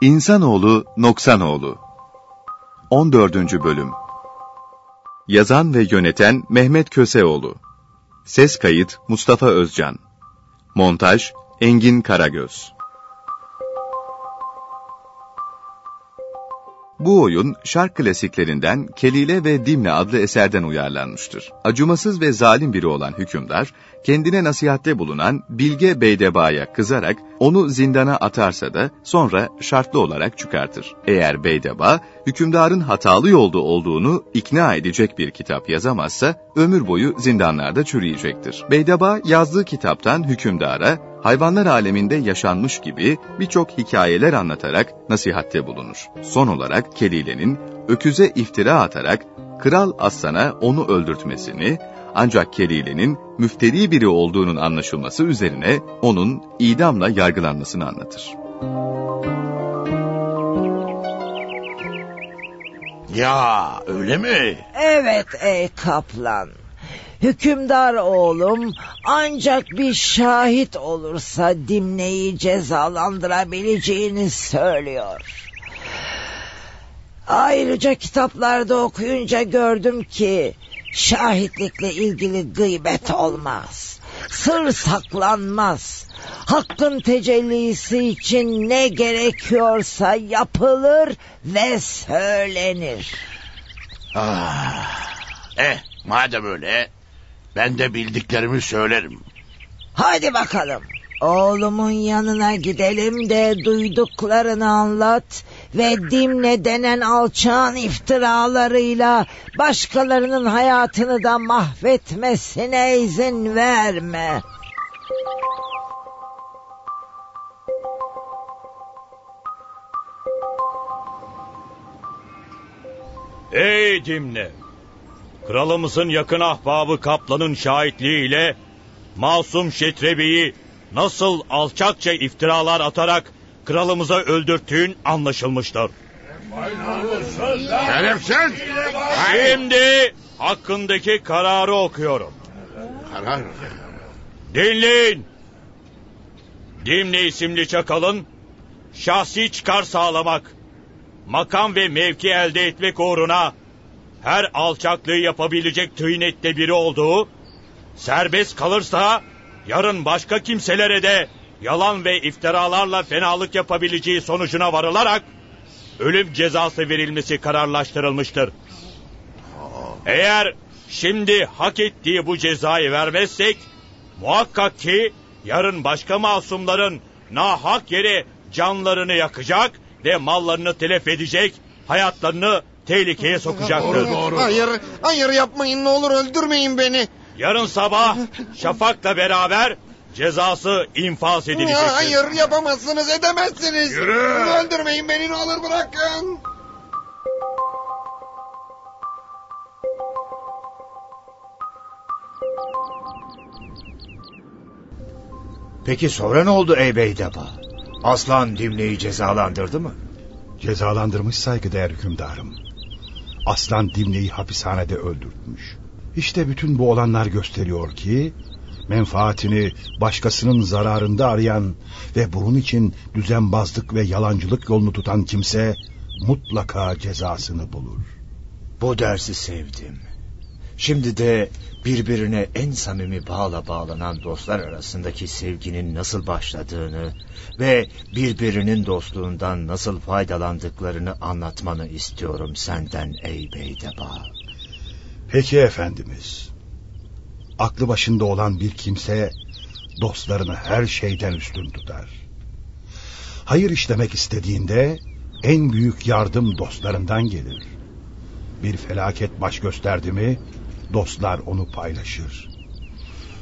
İnsanoğlu Noksanoğlu. 14. Bölüm. Yazan ve yöneten Mehmet Köseoğlu. Ses kayıt Mustafa Özcan. Montaj Engin Karagöz Bu oyun şark klasiklerinden Kelile ve Dimne adlı eserden uyarlanmıştır. Acımasız ve zalim biri olan hükümdar, kendine nasihatte bulunan Bilge Beydeba'ya kızarak onu zindana atarsa da sonra şartlı olarak çıkartır. Eğer Beydeba, hükümdarın hatalı yolda olduğunu ikna edecek bir kitap yazamazsa, ömür boyu zindanlarda çürüyecektir. Beydeba yazdığı kitaptan hükümdara, hayvanlar aleminde yaşanmış gibi birçok hikayeler anlatarak nasihatte bulunur. Son olarak Kelile'nin öküze iftira atarak Kral Aslan'a onu öldürtmesini, ancak Kelile'nin müfteri biri olduğunun anlaşılması üzerine onun idamla yargılanmasını anlatır. Ya öyle mi? Evet ey kaplan. Hükümdar oğlum ancak bir şahit olursa Dimne'yi cezalandırabileceğini söylüyor. Ayrıca kitaplarda okuyunca gördüm ki şahitlikle ilgili gıybet olmaz. Sır saklanmaz. Hakkın tecellisi için ne gerekiyorsa yapılır ve söylenir. Ah, eh madem öyle ben de bildiklerimi söylerim. Hadi bakalım. Oğlumun yanına gidelim de duyduklarını anlat ve Dimne denen alçağın iftiralarıyla başkalarının hayatını da mahvetmesine izin verme. Ey Dimne! Kralımızın yakın ahbabı Kaplan'ın şahitliğiyle masum Şetrebi'yi nasıl alçakça iftiralar atarak kralımıza öldürttüğün anlaşılmıştır. Şerefsiz! Şimdi hakkındaki kararı okuyorum. Karar. Dinleyin. Dimne isimli çakalın şahsi çıkar sağlamak, makam ve mevki elde etmek uğruna her alçaklığı yapabilecek tıynette biri olduğu, serbest kalırsa yarın başka kimselere de yalan ve iftiralarla fenalık yapabileceği sonucuna varılarak ölüm cezası verilmesi kararlaştırılmıştır. Eğer şimdi hak ettiği bu cezayı vermezsek muhakkak ki yarın başka masumların nahak yere canlarını yakacak ve mallarını telef edecek, hayatlarını tehlikeye sokacaktır. Hayır, hayır yapmayın ne olur öldürmeyin beni. Yarın sabah Şafak'la beraber cezası infaz edilecektir. Hayır yapamazsınız edemezsiniz. Yürü. Öldürmeyin beni ne olur bırakın. Peki sonra ne oldu ey Beydeba? Aslan Dimne'yi cezalandırdı mı? Cezalandırmış saygıdeğer hükümdarım. Aslan Dimne'yi hapishanede öldürtmüş. İşte bütün bu olanlar gösteriyor ki... ...menfaatini başkasının zararında arayan... ...ve bunun için düzenbazlık ve yalancılık yolunu tutan kimse... ...mutlaka cezasını bulur. Bu dersi sevdim. Şimdi de birbirine en samimi bağla bağlanan dostlar arasındaki sevginin nasıl başladığını ve birbirinin dostluğundan nasıl faydalandıklarını anlatmanı istiyorum senden ey Beydeba. Peki efendimiz. Aklı başında olan bir kimse dostlarını her şeyden üstün tutar. Hayır işlemek istediğinde en büyük yardım dostlarından gelir. Bir felaket baş gösterdi mi dostlar onu paylaşır.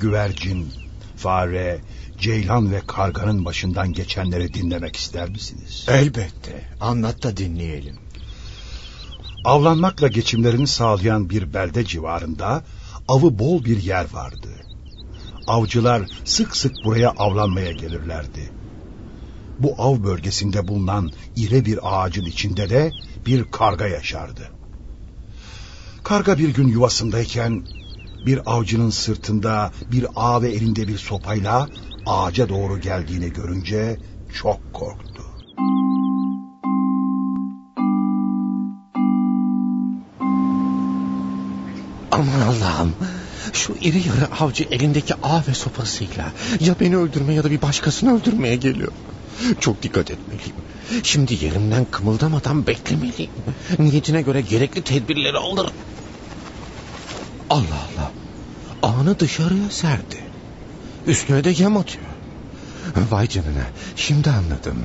Güvercin, fare, ceylan ve karganın başından geçenleri dinlemek ister misiniz? Elbette. Anlat da dinleyelim. Avlanmakla geçimlerini sağlayan bir belde civarında avı bol bir yer vardı. Avcılar sık sık buraya avlanmaya gelirlerdi. Bu av bölgesinde bulunan iri bir ağacın içinde de bir karga yaşardı. Karga bir gün yuvasındayken bir avcının sırtında bir ağ ve elinde bir sopayla ağaca doğru geldiğini görünce çok korktu. Aman Allah'ım. Şu iri yarı avcı elindeki ağ ve sopasıyla ya beni öldürmeye ya da bir başkasını öldürmeye geliyor. Çok dikkat etmeliyim. Şimdi yerimden kımıldamadan beklemeliyim. Niyetine göre gerekli tedbirleri alırım. Allah Allah. Ağını dışarıya serdi. Üstüne de yem atıyor. Vay canına. Şimdi anladım.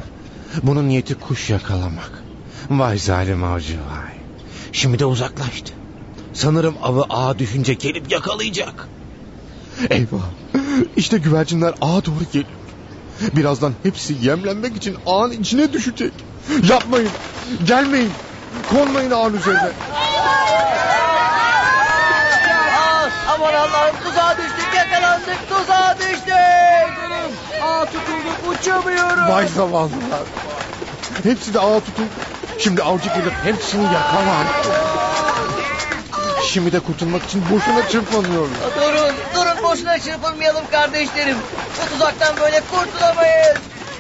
Bunun niyeti kuş yakalamak. Vay zalim avcı vay. Şimdi de uzaklaştı. Sanırım avı ağa düşünce gelip yakalayacak. Eyvah. İşte güvercinler ağa doğru geliyor. Birazdan hepsi yemlenmek için ağın içine düşecek. Yapmayın. Gelmeyin. Konmayın ağın üzerine. Aman Allah'ım tuzağa düştük yakalandık tuzağa düştük. Aa tutulduk uçamıyorum. Vay zavallılar. Hepsi de ağa tutuldu. Şimdi avcı gelip hepsini yakalar. Şimdi de kurtulmak için boşuna çırpınıyorlar. Durun durun boşuna çırpınmayalım kardeşlerim. Bu tuzaktan böyle kurtulamayız.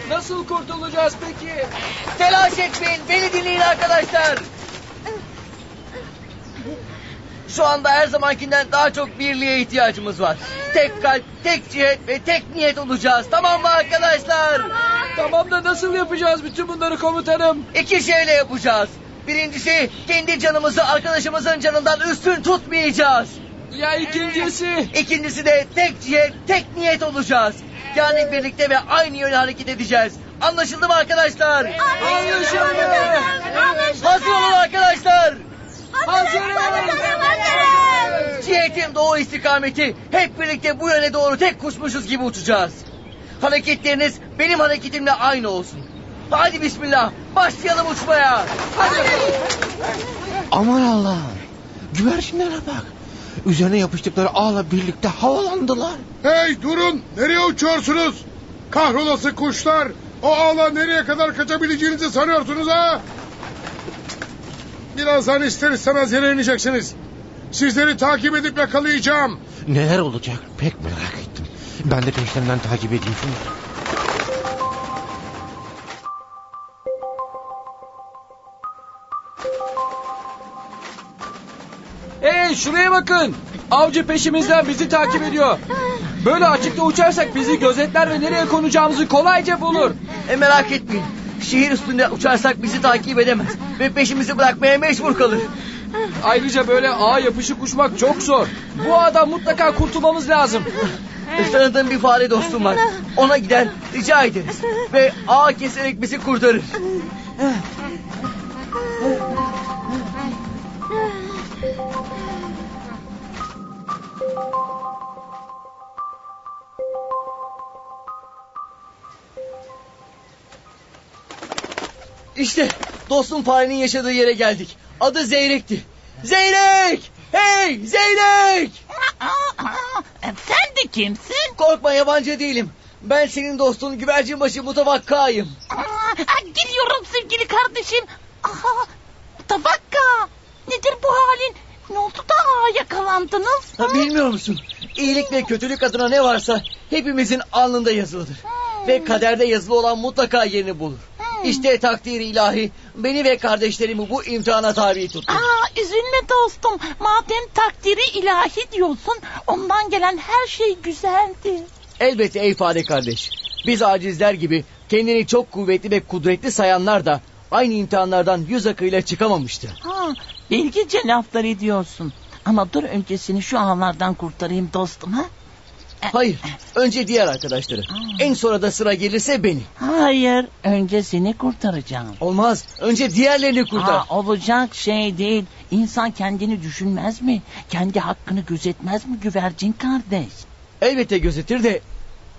Nasıl kurtulacağız peki? Telaş etmeyin beni dinleyin arkadaşlar. Şu anda her zamankinden daha çok birliğe ihtiyacımız var. Tek kalp, tek cihet ve tek niyet olacağız. Tamam mı arkadaşlar? Tamam da nasıl yapacağız bütün bunları komutanım? İki şeyle yapacağız. Birincisi kendi canımızı arkadaşımızın canından üstün tutmayacağız. Ya ikincisi? İkincisi de tek cihet, tek niyet olacağız. Yani birlikte ve aynı yöne hareket edeceğiz. Anlaşıldı mı arkadaşlar? Anlaşıldı. Hazır olun arkadaşlar. Hazırız. Cihetin doğu istikameti hep birlikte bu yöne doğru tek kuşmuşuz gibi uçacağız. Hareketleriniz benim hareketimle aynı olsun. Hadi bismillah başlayalım uçmaya. Hadi. Aman Allah'ım. Güvercinlere bak. Üzerine yapıştıkları ağla birlikte havalandılar. Hey durun nereye uçuyorsunuz? Kahrolası kuşlar. O ağla nereye kadar kaçabileceğinizi sanıyorsunuz ha? Birazdan ister istemez yere ineceksiniz. Sizleri takip edip yakalayacağım. Neler olacak pek merak ettim. Ben de peşlerinden takip edeyim şunu. Hey şuraya bakın. Avcı peşimizden bizi takip ediyor. Böyle açıkta uçarsak bizi gözetler ve nereye konacağımızı kolayca bulur. E merak etmeyin. Şehir üstünde uçarsak bizi takip edemez. Ve peşimizi bırakmaya mecbur kalır. Ayrıca böyle ağa yapışık uçmak çok zor. Bu ağdan mutlaka kurtulmamız lazım. Tanıdığım bir fare dostum var. Ona gider rica ederiz. Ve ağa keserek bizi kurtarır. İşte dostum farenin yaşadığı yere geldik. Adı Zeyrek'ti. Zeyrek! Hey Zeyrek! Sen de kimsin? Korkma yabancı değilim. Ben senin dostun güvercinbaşı mutabakkayım. Aa, geliyorum sevgili kardeşim. Aha, tabakka. Nedir bu halin? Ne oldu da yakalandınız? Ha, bilmiyor musun? İyilik ve kötülük adına ne varsa hepimizin alnında yazılıdır. Ve kaderde yazılı olan mutlaka yerini bulur. İşte takdir ilahi beni ve kardeşlerimi bu imtihana tabi tuttu. Aa, üzülme dostum. Madem takdiri ilahi diyorsun ondan gelen her şey güzeldi. Elbette ey fare kardeş. Biz acizler gibi kendini çok kuvvetli ve kudretli sayanlar da aynı imtihanlardan yüz akıyla çıkamamıştı. Ha, bilgice laflar ediyorsun. Ama dur öncesini şu ağlardan kurtarayım dostum ha. Hayır, önce diğer arkadaşları. En sonra da sıra gelirse beni. Hayır, önce seni kurtaracağım. Olmaz, önce diğerlerini kurtar. Aa, olacak şey değil. İnsan kendini düşünmez mi? Kendi hakkını gözetmez mi güvercin kardeş? Elbette gözetir de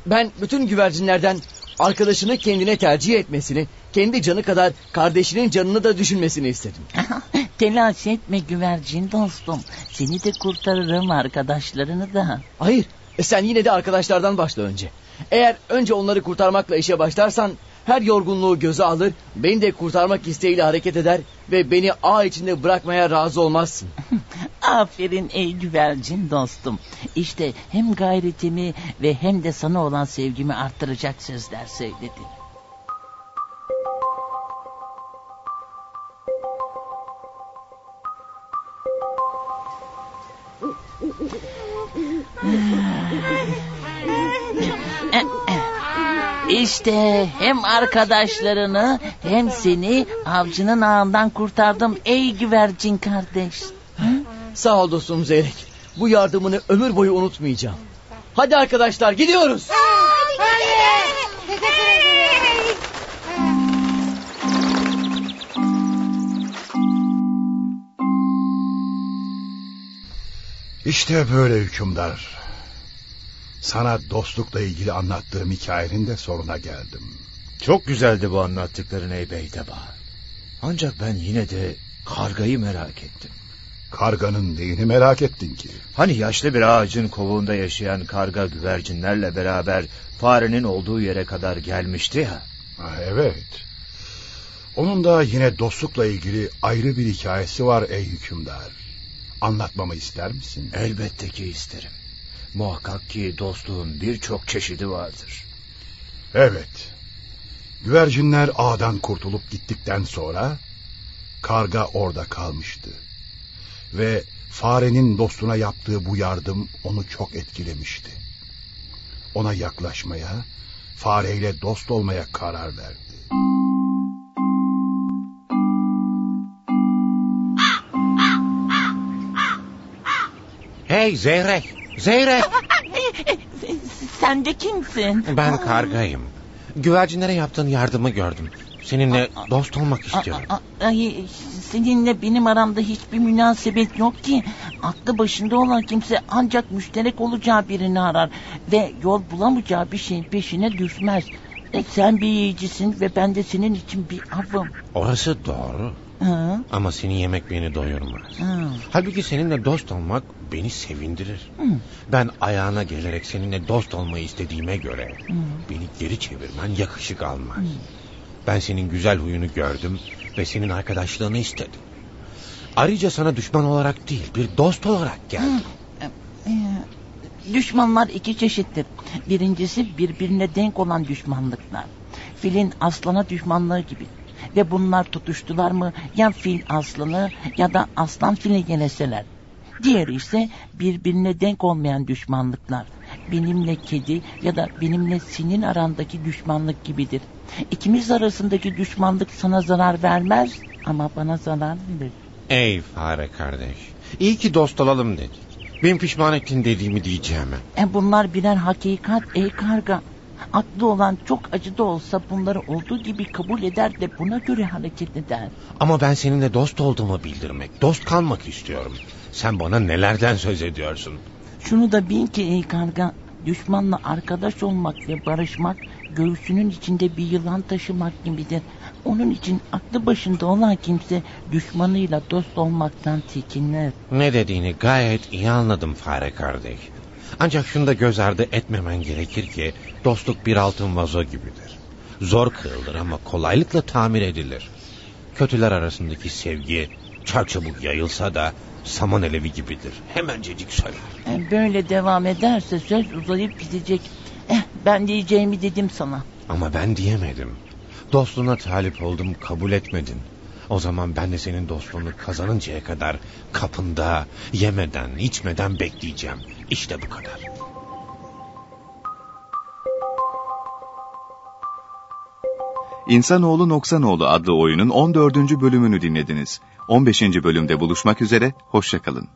ben bütün güvercinlerden arkadaşını kendine tercih etmesini, kendi canı kadar kardeşinin canını da düşünmesini istedim. Telaş etme güvercin dostum. Seni de kurtarırım arkadaşlarını da. Hayır, e sen yine de arkadaşlardan başla önce. Eğer önce onları kurtarmakla işe başlarsan her yorgunluğu göze alır, beni de kurtarmak isteğiyle hareket eder ve beni ağ içinde bırakmaya razı olmazsın. Aferin ey güvercin dostum. İşte hem gayretimi ve hem de sana olan sevgimi arttıracak sözler söyledin. İşte hem arkadaşlarını hem seni avcının ağından kurtardım ey güvercin kardeş. Sağ ol dostum Zeyrek. Bu yardımını ömür boyu unutmayacağım. Hadi arkadaşlar gidiyoruz. İşte böyle hükümdar. Sana dostlukla ilgili anlattığım hikayenin de sonuna geldim. Çok güzeldi bu anlattıkların ey Beydeba. Ancak ben yine de kargayı merak ettim. Karganın neyini merak ettin ki? Hani yaşlı bir ağacın kovuğunda yaşayan karga güvercinlerle beraber farenin olduğu yere kadar gelmişti ya. Ha, evet. Onun da yine dostlukla ilgili ayrı bir hikayesi var ey hükümdar. Anlatmamı ister misin? Elbette ki isterim. Muhakkak ki dostluğun birçok çeşidi vardır. Evet. Güvercinler ağdan kurtulup gittikten sonra karga orada kalmıştı. Ve farenin dostuna yaptığı bu yardım onu çok etkilemişti. Ona yaklaşmaya, fareyle dost olmaya karar verdi. Hey Zeyrek, Zeyrek. Sen de kimsin? Ben kargayım. Güvercinlere yaptığın yardımı gördüm. Seninle dost olmak istiyorum. Ay, seninle benim aramda hiçbir münasebet yok ki. Aklı başında olan kimse ancak müşterek olacağı birini arar. Ve yol bulamayacağı bir şeyin peşine düşmez. E, sen bir yiyicisin ve ben de senin için bir avım. Orası doğru. Hı? Ama seni yemek beni doyurmaz. Hı. Halbuki seninle dost olmak beni sevindirir. Hı. Ben ayağına gelerek seninle dost olmayı istediğime göre Hı. beni geri çevirmen yakışık almaz. Ben senin güzel huyunu gördüm ve senin arkadaşlığını istedim. Ayrıca sana düşman olarak değil bir dost olarak geldim. Ee, Düşmanlar iki çeşittir. Birincisi birbirine denk olan düşmanlıklar. Filin aslana düşmanlığı gibi. Ve bunlar tutuştular mı ya fil aslanı ya da aslan fili yeleseler. Diğeri ise birbirine denk olmayan düşmanlıklar. Benimle kedi ya da benimle senin arandaki düşmanlık gibidir. İkimiz arasındaki düşmanlık sana zarar vermez ama bana zarar verir. Ey fare kardeş. İyi ki dost olalım dedik. Ben pişman ettin dediğimi diyeceğim. E bunlar birer hakikat ey karga. Aklı olan çok acı da olsa bunları olduğu gibi kabul eder de buna göre hareket eder. Ama ben seninle dost olduğumu bildirmek, dost kalmak istiyorum. Sen bana nelerden söz ediyorsun? Şunu da bil ki ey karga, düşmanla arkadaş olmak ve barışmak göğsünün içinde bir yılan taşımak gibidir. Onun için aklı başında olan kimse düşmanıyla dost olmaktan çekinir. Ne dediğini gayet iyi anladım fare kardeş. Ancak şunu da göz ardı etmemen gerekir ki dostluk bir altın vazo gibidir. Zor kırılır ama kolaylıkla tamir edilir. Kötüler arasındaki sevgi çarçabuk yayılsa da saman elevi gibidir. Hemencecik söner. E, Böyle devam ederse söz uzayıp gidecek. Eh, ben diyeceğimi dedim sana. Ama ben diyemedim. Dostluğuna talip oldum kabul etmedin. O zaman ben de senin dostluğunu kazanıncaya kadar kapında yemeden içmeden bekleyeceğim. İşte bu kadar. İnsanoğlu Noksanoğlu adlı oyunun 14. bölümünü dinlediniz. 15. bölümde buluşmak üzere, hoşçakalın.